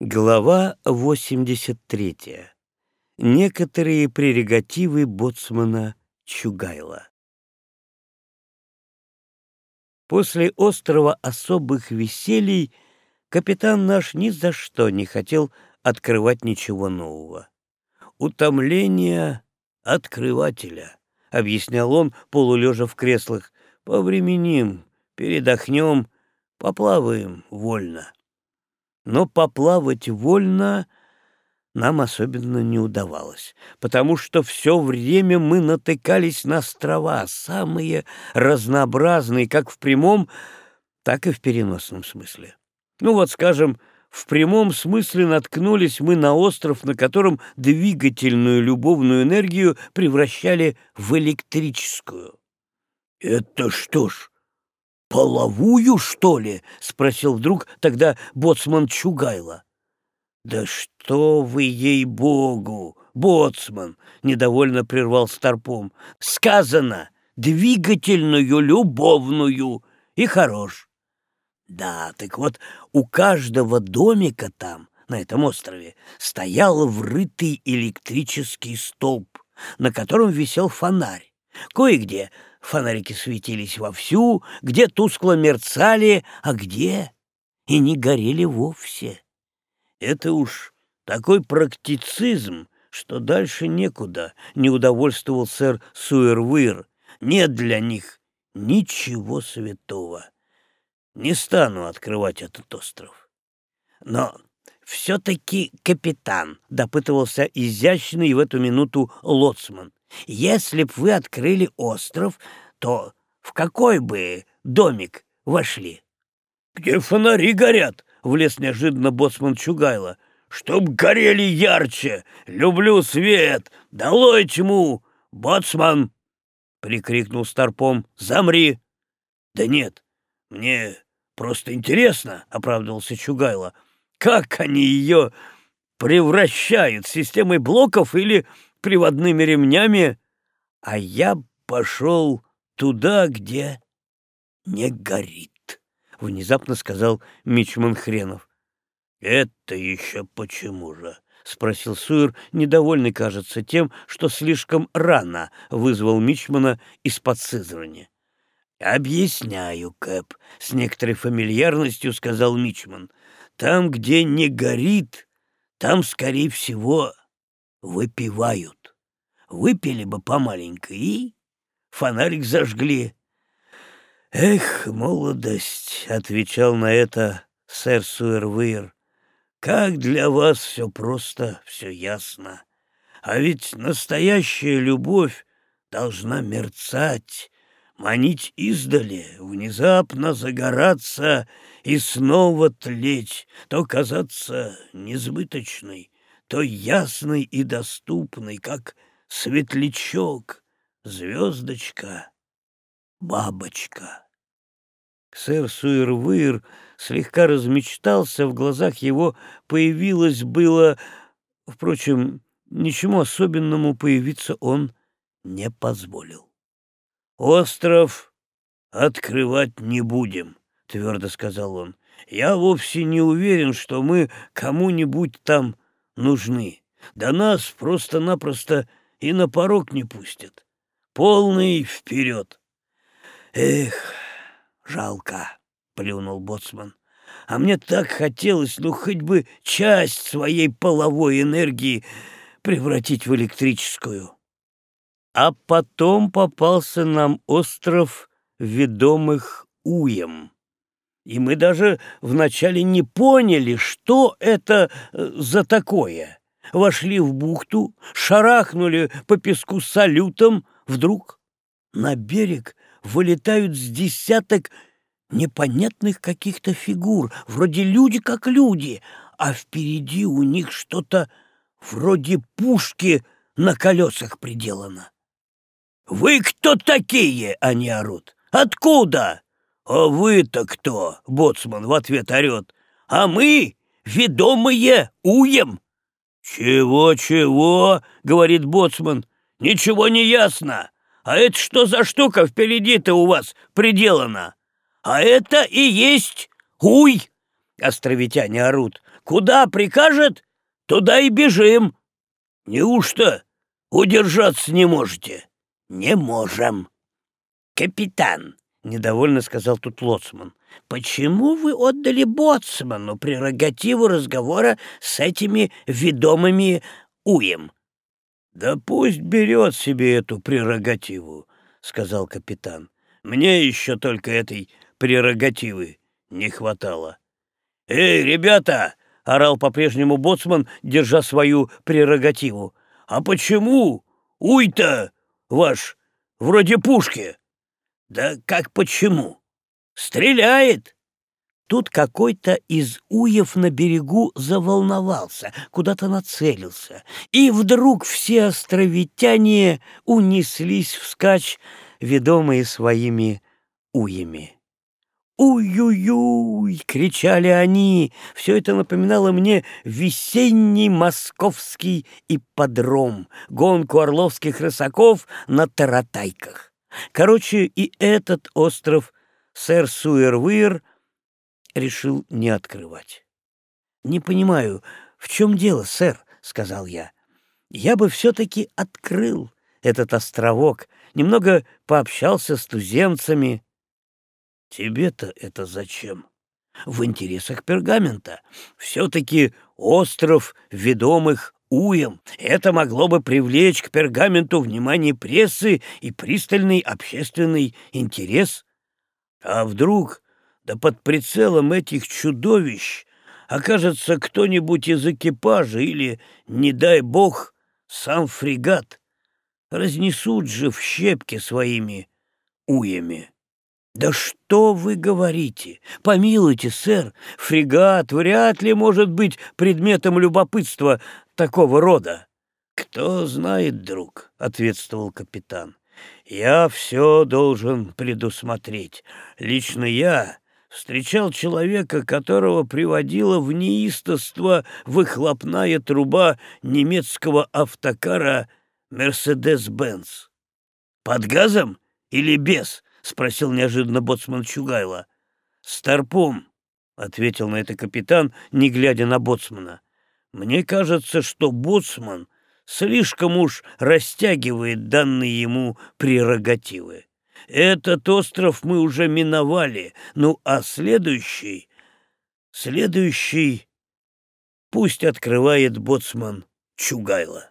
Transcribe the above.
Глава 83. Некоторые прерогативы боцмана Чугайла. После острова особых веселий капитан наш ни за что не хотел открывать ничего нового. «Утомление открывателя», — объяснял он, полулежа в креслах, — «повременим, передохнем, поплаваем вольно» но поплавать вольно нам особенно не удавалось, потому что все время мы натыкались на острова, самые разнообразные, как в прямом, так и в переносном смысле. Ну вот, скажем, в прямом смысле наткнулись мы на остров, на котором двигательную любовную энергию превращали в электрическую. «Это что ж, «Половую, что ли?» — спросил вдруг тогда боцман Чугайло. «Да что вы, ей-богу, боцман!» — недовольно прервал Старпом. «Сказано, двигательную, любовную и хорош». «Да, так вот, у каждого домика там, на этом острове, стоял врытый электрический столб, на котором висел фонарь. Кое-где Фонарики светились вовсю, где тускло мерцали, а где и не горели вовсе. Это уж такой практицизм, что дальше некуда, не удовольствовал сэр Суэрвир. Нет для них ничего святого. Не стану открывать этот остров. Но все-таки капитан, — допытывался изящный в эту минуту лоцман. Если б вы открыли остров, то в какой бы домик вошли? — Где фонари горят, — влез неожиданно боцман Чугайло. — Чтоб горели ярче! Люблю свет! Долой тьму! Боцман! — прикрикнул Старпом. — Замри! — Да нет, мне просто интересно, — оправдывался Чугайло. — Как они ее превращают системой блоков или приводными ремнями, а я пошел туда, где не горит, — внезапно сказал Мичман Хренов. — Это еще почему же? — спросил Суэр, недовольный, кажется, тем, что слишком рано вызвал Мичмана из-под Сызрани. — Объясняю, Кэп, — с некоторой фамильярностью сказал Мичман. — Там, где не горит, там, скорее всего, выпивают. Выпили бы помаленько и фонарик зажгли. «Эх, молодость!» — отвечал на это сэр Суэрвир. «Как для вас все просто, все ясно. А ведь настоящая любовь должна мерцать, манить издали, внезапно загораться и снова тлеть, то казаться несбыточной, то ясный и доступный, как светлячок, звездочка, бабочка. Сэр Суэрвыр слегка размечтался, в глазах его появилось было... Впрочем, ничему особенному появиться он не позволил. «Остров открывать не будем», — твердо сказал он. «Я вовсе не уверен, что мы кому-нибудь там нужны. Да нас просто-напросто и на порог не пустят. Полный вперед. Эх, жалко, плюнул боцман. А мне так хотелось, ну, хоть бы часть своей половой энергии превратить в электрическую. А потом попался нам остров ведомых уем. И мы даже вначале не поняли, что это э, за такое. Вошли в бухту, шарахнули по песку салютом, вдруг на берег вылетают с десяток непонятных каких-то фигур, вроде люди как люди, а впереди у них что-то вроде пушки на колесах приделано. «Вы кто такие?» — они орут. «Откуда?» «А вы-то кто?» — боцман в ответ орет. «А мы, ведомые, уем!» «Чего-чего?» — говорит боцман. «Ничего не ясно. А это что за штука впереди-то у вас приделана? А это и есть уй. островитяне орут. «Куда прикажет, туда и бежим!» «Неужто удержаться не можете?» «Не можем!» «Капитан!» — недовольно сказал тут лоцман. «Почему вы отдали боцману прерогативу разговора с этими ведомыми уем?» «Да пусть берет себе эту прерогативу», — сказал капитан. «Мне еще только этой прерогативы не хватало». «Эй, ребята!» — орал по-прежнему боцман, держа свою прерогативу. «А почему уй-то ваш вроде пушки?» «Да как почему? Стреляет!» Тут какой-то из уев на берегу заволновался, куда-то нацелился, и вдруг все островитяне унеслись вскачь, ведомые своими уями. «Уй-юй-юй!» — кричали они. Все это напоминало мне весенний московский ипподром, гонку орловских рысаков на таратайках. Короче, и этот остров сэр Суэрвир решил не открывать. «Не понимаю, в чем дело, сэр?» — сказал я. «Я бы все-таки открыл этот островок, немного пообщался с туземцами». «Тебе-то это зачем?» «В интересах пергамента. Все-таки остров ведомых уем. Это могло бы привлечь к пергаменту внимание прессы и пристальный общественный интерес. А вдруг, да под прицелом этих чудовищ, окажется кто-нибудь из экипажа или, не дай бог, сам фрегат. Разнесут же в щепки своими уями. «Да что вы говорите? Помилуйте, сэр, фрегат вряд ли может быть предметом любопытства такого рода». «Кто знает, друг», — ответствовал капитан. «Я все должен предусмотреть. Лично я встречал человека, которого приводила в неистовство выхлопная труба немецкого автокара «Мерседес-Бенц». «Под газом или без?» — спросил неожиданно боцман Чугайло. «Старпом», — ответил на это капитан, не глядя на боцмана. «Мне кажется, что боцман слишком уж растягивает данные ему прерогативы. Этот остров мы уже миновали, ну а следующий... Следующий пусть открывает боцман Чугайло».